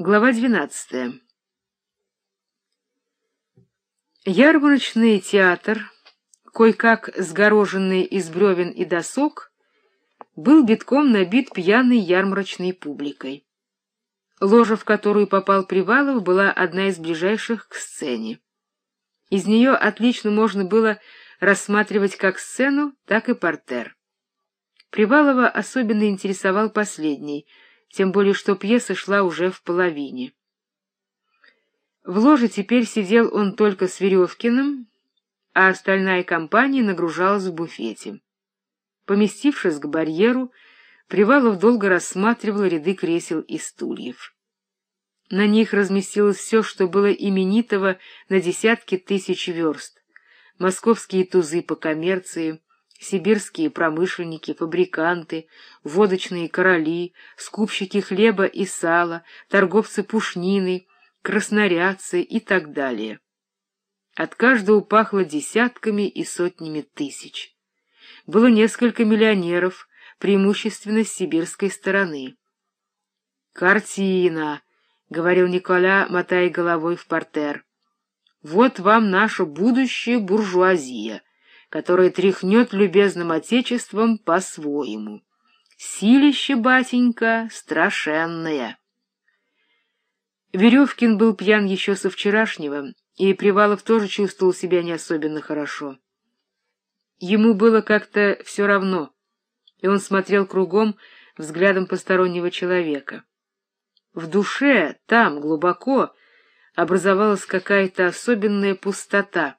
Глава двенадцатая. Ярмарочный театр, кое-как сгороженный из бревен и досок, был битком набит пьяной ярмарочной публикой. Ложа, в которую попал Привалов, была одна из ближайших к сцене. Из нее отлично можно было рассматривать как сцену, так и портер. Привалова особенно интересовал последний — тем более что пьеса шла уже в половине. В ложе теперь сидел он только с Веревкиным, а остальная компания нагружалась в буфете. Поместившись к барьеру, Привалов долго рассматривал ряды кресел и стульев. На них разместилось все, что было именитого на десятки тысяч верст. Московские тузы по коммерции, сибирские промышленники, фабриканты, водочные короли, скупщики хлеба и сала, торговцы пушниной, краснорядцы и так далее. От каждого пахло десятками и сотнями тысяч. Было несколько миллионеров, преимущественно с сибирской стороны. «Картина!» — говорил Николя, мотая головой в портер. «Вот вам наша будущая буржуазия» которое тряхнет любезным отечеством по-своему. Силище, батенька, страшенное. Веревкин был пьян еще со вчерашнего, и Привалов тоже чувствовал себя не особенно хорошо. Ему было как-то все равно, и он смотрел кругом взглядом постороннего человека. В душе, там, глубоко, образовалась какая-то особенная пустота,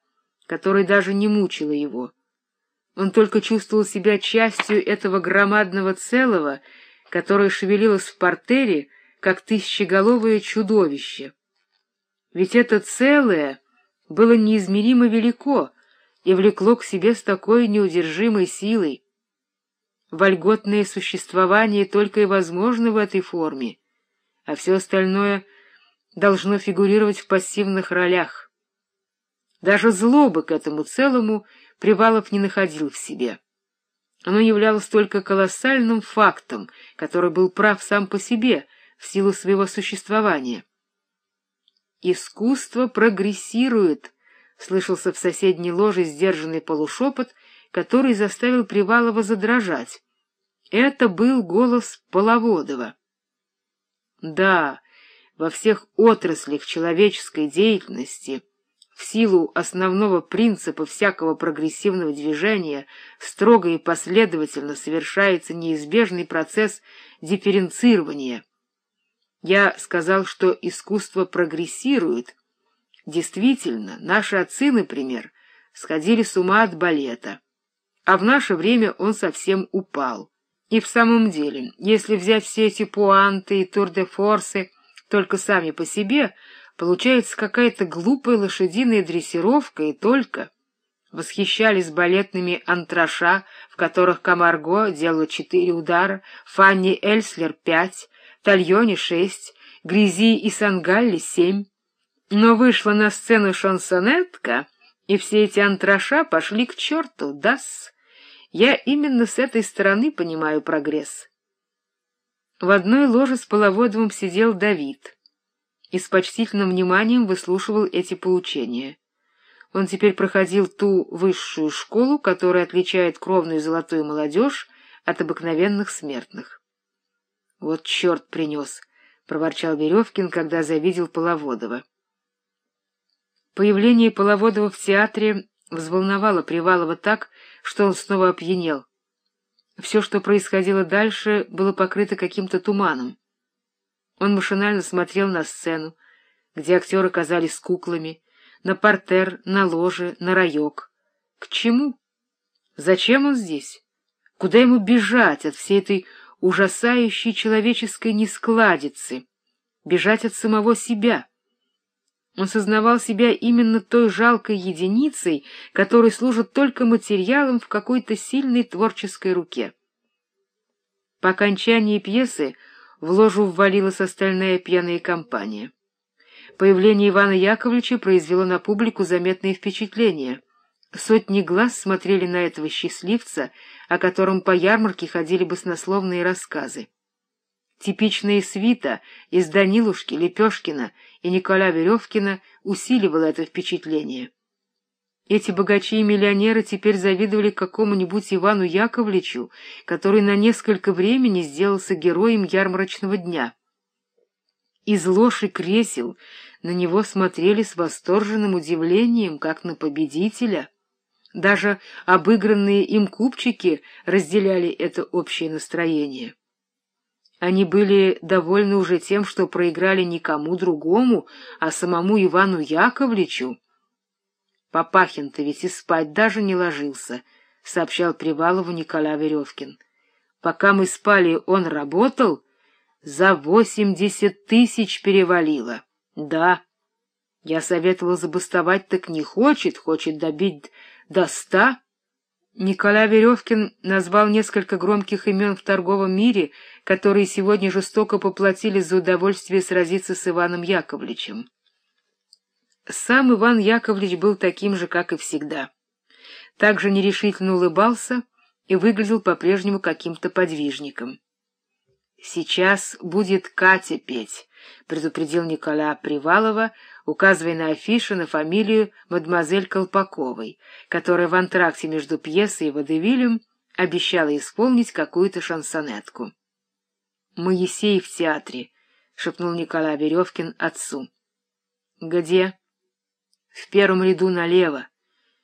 которая даже не мучила его. Он только чувствовал себя частью этого громадного целого, которое шевелилось в портере, как тысячеголовое чудовище. Ведь это целое было неизмеримо велико и влекло к себе с такой неудержимой силой. Вольготное существование только и возможно в этой форме, а все остальное должно фигурировать в пассивных ролях. Даже злобы к этому целому Привалов не находил в себе. Оно являлось только колоссальным фактом, который был прав сам по себе, в силу своего существования. «Искусство прогрессирует», — слышался в соседней ложе сдержанный полушепот, который заставил Привалова задрожать. Это был голос Половодова. Да, во всех отраслях человеческой деятельности — в силу основного принципа всякого прогрессивного движения строго и последовательно совершается неизбежный процесс дифференцирования. Я сказал, что искусство прогрессирует. Действительно, наши отцы, например, сходили с ума от балета, а в наше время он совсем упал. И в самом деле, если взять все эти пуанты и тур-де-форсы только сами по себе — Получается какая-то глупая лошадиная дрессировка и только. Восхищались балетными антраша, в которых Камарго делала четыре удара, Фанни Эльслер — пять, Тальони — шесть, Грязи и Сангалли — семь. Но вышла на сцену шансонетка, и все эти антраша пошли к черту, дас. Я именно с этой стороны понимаю прогресс. В одной ложе с Половодовым сидел Давид — и с почтительным вниманием выслушивал эти поучения. Он теперь проходил ту высшую школу, которая отличает кровную золотую молодежь от обыкновенных смертных. — Вот черт принес! — проворчал Веревкин, когда завидел Половодова. Появление Половодова в театре взволновало Привалова так, что он снова опьянел. Все, что происходило дальше, было покрыто каким-то туманом. Он машинально смотрел на сцену, где актеры казались куклами, на портер, на ложе, на раек. К чему? Зачем он здесь? Куда ему бежать от всей этой ужасающей человеческой нескладицы? Бежать от самого себя? Он сознавал себя именно той жалкой единицей, которая служит только материалом в какой-то сильной творческой руке. По окончании пьесы в ложу ввалилась остальная пьяная компания. Появление Ивана Яковлевича произвело на публику заметное впечатление. Сотни глаз смотрели на этого счастливца, о котором по ярмарке ходили баснословные рассказы. Типичная свита из Данилушки, Лепешкина и Николя Веревкина усиливала это впечатление. Эти богачи и миллионеры теперь завидовали какому-нибудь Ивану Яковлевичу, который на несколько времени сделался героем ярмарочного дня. Из лож и кресел на него смотрели с восторженным удивлением, как на победителя. Даже обыгранные им купчики разделяли это общее настроение. Они были довольны уже тем, что проиграли никому другому, а самому Ивану Яковлевичу. Папахин-то ведь и спать даже не ложился, — сообщал Привалову Никола Веревкин. Пока мы спали, он работал, за восемьдесят тысяч перевалило. Да, я советовал забастовать, так не хочет, хочет добить до ста. Никола Веревкин назвал несколько громких имен в торговом мире, которые сегодня жестоко поплатили за удовольствие сразиться с Иваном Яковлевичем. Сам Иван Яковлевич был таким же, как и всегда. Также нерешительно улыбался и выглядел по-прежнему каким-то подвижником. «Сейчас будет Катя петь», — предупредил Никола Привалова, указывая на афишу на фамилию мадемуазель Колпаковой, которая в антракте между пьесой и водевилем обещала исполнить какую-то шансонетку. «Моисей в театре», — шепнул Николай Веревкин отцу. «Где?» В первом ряду налево.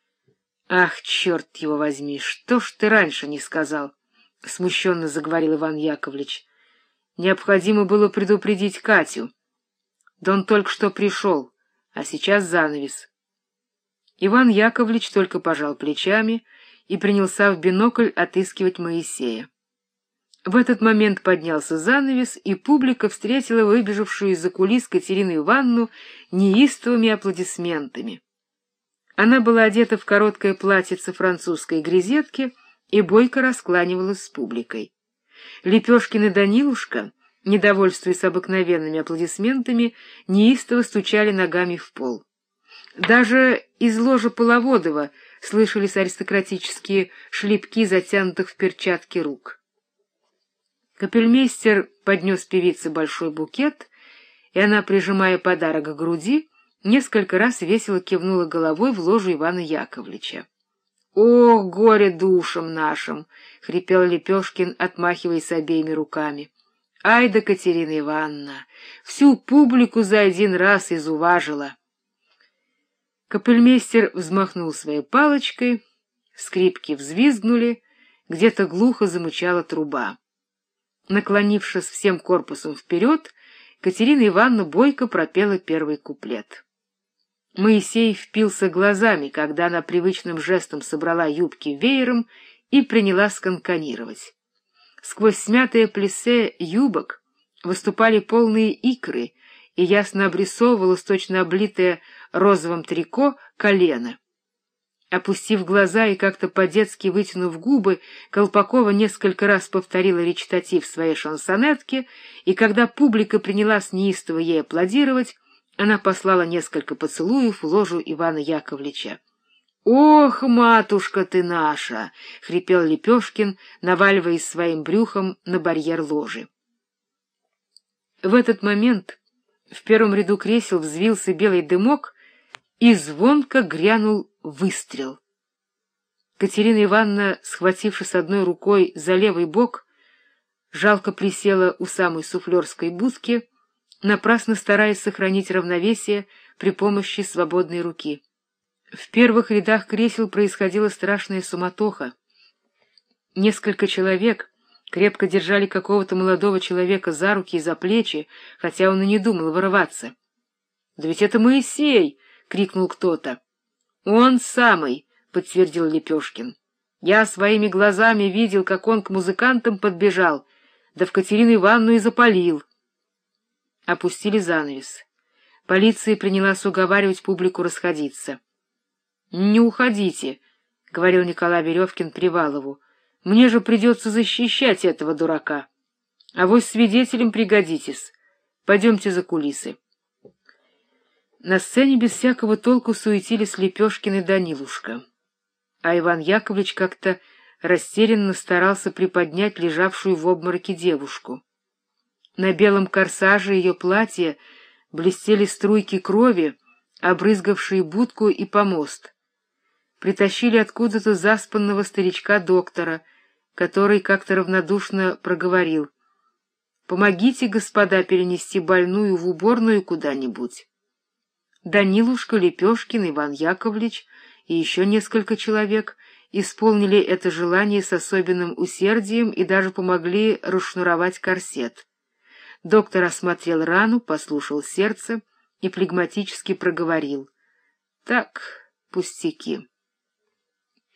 — Ах, черт его возьми, что ж ты раньше не сказал? — смущенно заговорил Иван Яковлевич. — Необходимо было предупредить Катю. Да он только что пришел, а сейчас занавес. Иван Яковлевич только пожал плечами и принялся в бинокль отыскивать Моисея. В этот момент поднялся занавес, и публика встретила выбежавшую из-за кулис Катерину Ивановну неистовыми аплодисментами. Она была одета в короткое платьице французской грезетки и бойко раскланивалась с публикой. Лепешкин и Данилушка, недовольствуясь обыкновенными аплодисментами, неистово стучали ногами в пол. Даже из ложа Половодова слышались аристократические шлепки, затянутых в перчатки рук. Капельмейстер поднес певице большой букет, и она, прижимая подарок к груди, несколько раз весело кивнула головой в ложу Ивана Яковлевича. «Ох, горе душам нашим!» — хрипел Лепешкин, отмахиваясь обеими руками. «Ай да Катерина Ивановна! Всю публику за один раз изуважила!» Капельмейстер взмахнул своей палочкой, скрипки взвизгнули, где-то глухо замычала труба. Наклонившись всем корпусом вперед, Катерина Ивановна бойко пропела первый куплет. Моисей впился глазами, когда она привычным жестом собрала юбки веером и принялась канканировать. Сквозь смятое плесе юбок выступали полные икры, и ясно обрисовывалось точно облитое розовым трико колено. Опустив глаза и как-то по-детски вытянув губы, Колпакова несколько раз повторила речитатив своей шансонетки, и когда публика принялась неистово ей аплодировать, она послала несколько поцелуев в ложу Ивана Яковлевича. «Ох, матушка ты наша!» — хрипел Лепешкин, наваливаясь своим брюхом на барьер ложи. В этот момент в первом ряду кресел взвился белый дымок, и звонко грянул выстрел. Катерина Ивановна, схватившись одной рукой за левый бок, жалко присела у самой суфлерской будки, напрасно стараясь сохранить равновесие при помощи свободной руки. В первых рядах кресел происходила страшная суматоха. Несколько человек крепко держали какого-то молодого человека за руки и за плечи, хотя он и не думал вырываться. — Да ведь это Моисей! — крикнул кто-то. «Он самый!» — подтвердил Лепешкин. «Я своими глазами видел, как он к музыкантам подбежал, да в Катерину Ивановну и запалил». Опустили занавес. Полиция принялась уговаривать публику расходиться. «Не уходите», — говорил Николай Веревкин Привалову. «Мне же придется защищать этого дурака. А вы свидетелем пригодитесь. Пойдемте за кулисы». На сцене без всякого толку суетились Лепешкин и Данилушка, а Иван Яковлевич как-то растерянно старался приподнять лежавшую в обмороке девушку. На белом корсаже ее платья блестели струйки крови, обрызгавшие будку и помост. Притащили откуда-то заспанного старичка-доктора, который как-то равнодушно проговорил. «Помогите, господа, перенести больную в уборную куда-нибудь». Данилушка Лепешкин, Иван Яковлевич и еще несколько человек исполнили это желание с особенным усердием и даже помогли расшнуровать корсет. Доктор осмотрел рану, послушал сердце и флегматически проговорил. Так, пустяки.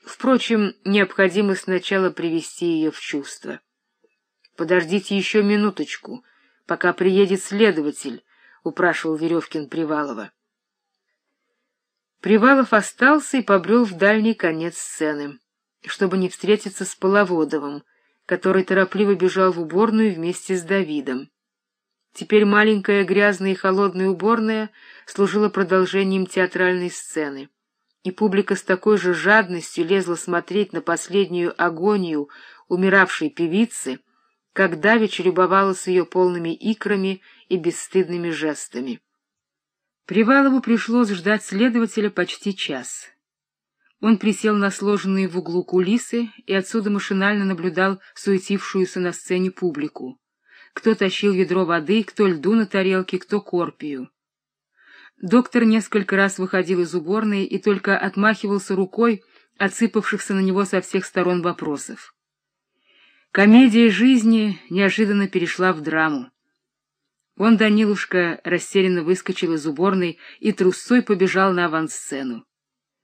Впрочем, необходимо сначала привести ее в чувство. Подождите еще минуточку, пока приедет следователь, — упрашивал Веревкин Привалова. Привалов остался и побрел в дальний конец сцены, чтобы не встретиться с Половодовым, который торопливо бежал в уборную вместе с Давидом. Теперь маленькая грязная и холодная уборная служила продолжением театральной сцены, и публика с такой же жадностью лезла смотреть на последнюю агонию умиравшей певицы, как давеча любовалась ее полными икрами и бесстыдными жестами. Привалову пришлось ждать следователя почти час. Он присел на сложенные в углу кулисы и отсюда машинально наблюдал суетившуюся на сцене публику. Кто тащил ведро воды, кто льду на тарелке, кто корпию. Доктор несколько раз выходил из уборной и только отмахивался рукой отсыпавшихся на него со всех сторон вопросов. Комедия жизни неожиданно перешла в драму. Он, Данилушка, растерянно выскочил из уборной и трусцой побежал на авансцену.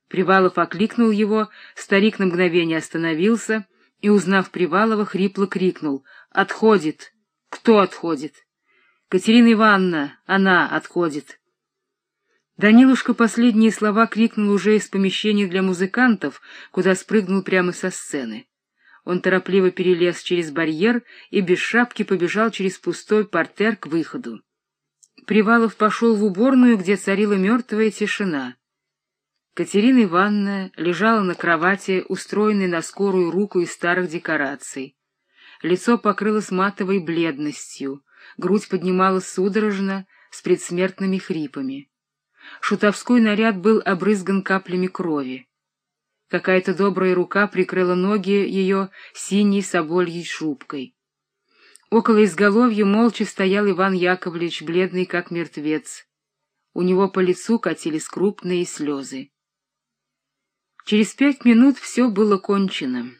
Привалов окликнул его, старик на мгновение остановился и, узнав Привалова, хрипло крикнул «Отходит!» «Кто отходит?» «Катерина Ивановна, она отходит!» Данилушка последние слова крикнул уже из помещения для музыкантов, куда спрыгнул прямо со сцены. Он торопливо перелез через барьер и без шапки побежал через пустой портер к выходу. Привалов пошел в уборную, где царила мертвая тишина. Катерина Ивановна лежала на кровати, устроенной на скорую руку из старых декораций. Лицо покрылось матовой бледностью, грудь поднималась судорожно, с предсмертными хрипами. Шутовской наряд был обрызган каплями крови. Какая-то добрая рука прикрыла ноги ее синей собольей шубкой. Около изголовья молча стоял Иван Яковлевич, бледный как мертвец. У него по лицу катились крупные слезы. Через пять минут все было кончено.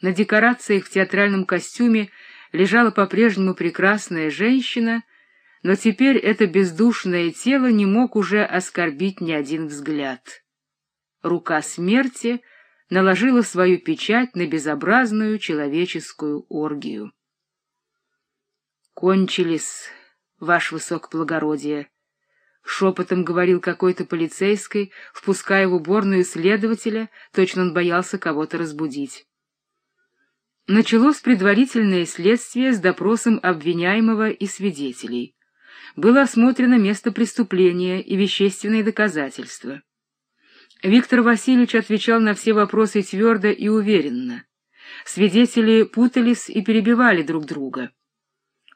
На декорациях в театральном костюме лежала по-прежнему прекрасная женщина, но теперь это бездушное тело не мог уже оскорбить ни один взгляд рука смерти наложила свою печать на безобразную человеческую оргию. «Кончились, ваше высокоблагородие», — шепотом говорил какой-то полицейский, впуская в уборную следователя, точно он боялся кого-то разбудить. Началось предварительное следствие с допросом обвиняемого и свидетелей. Было осмотрено место преступления и вещественные доказательства. Виктор Васильевич отвечал на все вопросы твердо и уверенно. Свидетели путались и перебивали друг друга.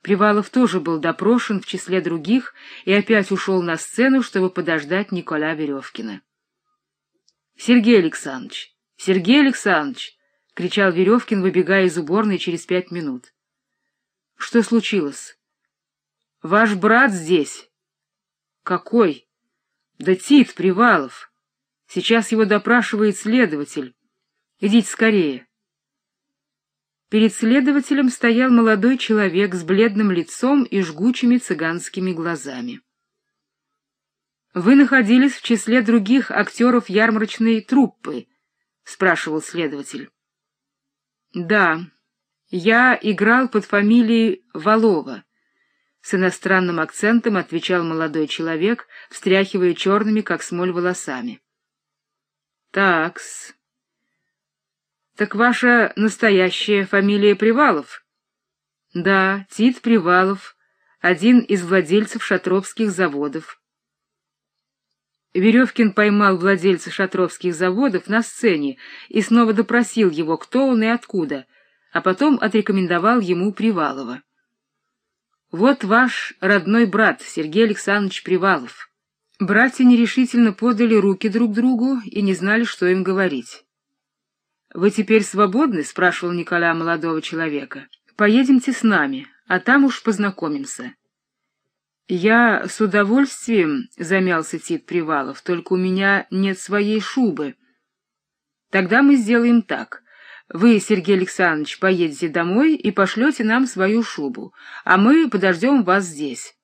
Привалов тоже был допрошен в числе других и опять ушел на сцену, чтобы подождать Николя Веревкина. — Сергей Александрович! Сергей Александрович! — кричал Веревкин, выбегая из уборной через пять минут. — Что случилось? — Ваш брат здесь. — Какой? — Да Тит Привалов. Сейчас его допрашивает следователь. Идите скорее. Перед следователем стоял молодой человек с бледным лицом и жгучими цыганскими глазами. — Вы находились в числе других актеров ярмарочной труппы? — спрашивал следователь. — Да, я играл под фамилией Валова. С иностранным акцентом отвечал молодой человек, встряхивая черными, как смоль, волосами. — Такс. Так ваша настоящая фамилия Привалов? Да, Тит Привалов, один из владельцев шатровских заводов. Веревкин поймал владельца шатровских заводов на сцене и снова допросил его, кто он и откуда, а потом отрекомендовал ему Привалова. Вот ваш родной брат Сергей Александрович Привалов. Братья нерешительно подали руки друг другу и не знали, что им говорить. Вы теперь свободны? спрашивал Николя молодого человека. Поедемте с нами, а там уж познакомимся. Я с удовольствием, замялся Тит Привалов, только у меня нет своей шубы. Тогда мы сделаем так. Вы, Сергей Александрович, поедете домой и пошлете нам свою шубу, а мы подождем вас здесь.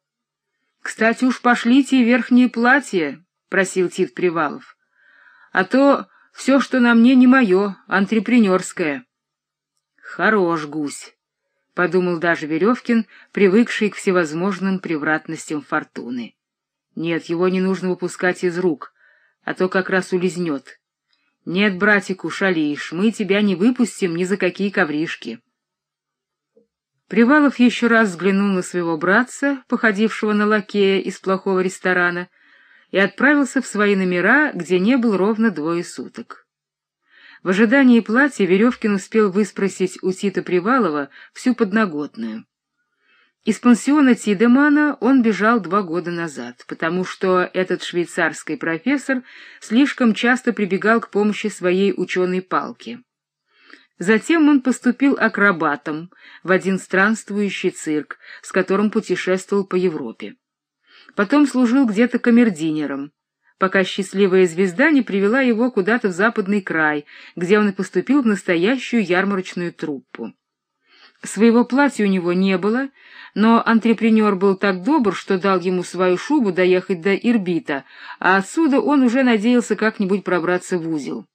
Кстати, уж пошлите верхнее платье, просил Тит Привалов. А то все, что на мне, не мое, антрепренерское. Хорош гусь. — подумал даже Веревкин, привыкший к всевозможным превратностям фортуны. Нет, его не нужно выпускать из рук, а то как раз улизнет. Нет, братику, шалишь, мы тебя не выпустим ни за какие ковришки. Привалов еще раз взглянул на своего братца, походившего на лакея из плохого ресторана, и отправился в свои номера, где не был ровно двое суток. В ожидании платья Веревкин успел выспросить у Тита Привалова всю подноготную. Из пансиона Тидемана он бежал два года назад, потому что этот швейцарский профессор слишком часто прибегал к помощи своей ученой палки. Затем он поступил акробатом в один странствующий цирк, с которым путешествовал по Европе. Потом служил где-то камердинером, пока счастливая звезда не привела его куда-то в западный край, где он и поступил в настоящую ярмарочную труппу. Своего платья у него не было, но антрепренер был так добр, что дал ему свою шубу доехать до Ирбита, а отсюда он уже надеялся как-нибудь пробраться в узел. —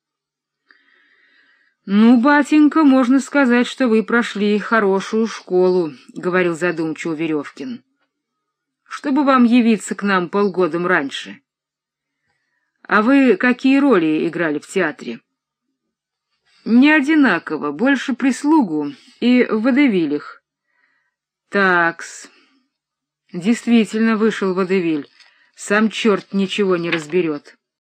Ну, батенька, можно сказать, что вы прошли хорошую школу, — говорил задумчиво Веревкин. — Чтобы вам явиться к нам полгодом раньше. — а вы какие роли играли в театре? Не одинаково, больше прислугу и в водевилях. Такс. Действительно вышел водевиль. Сам черт ничего не разберет.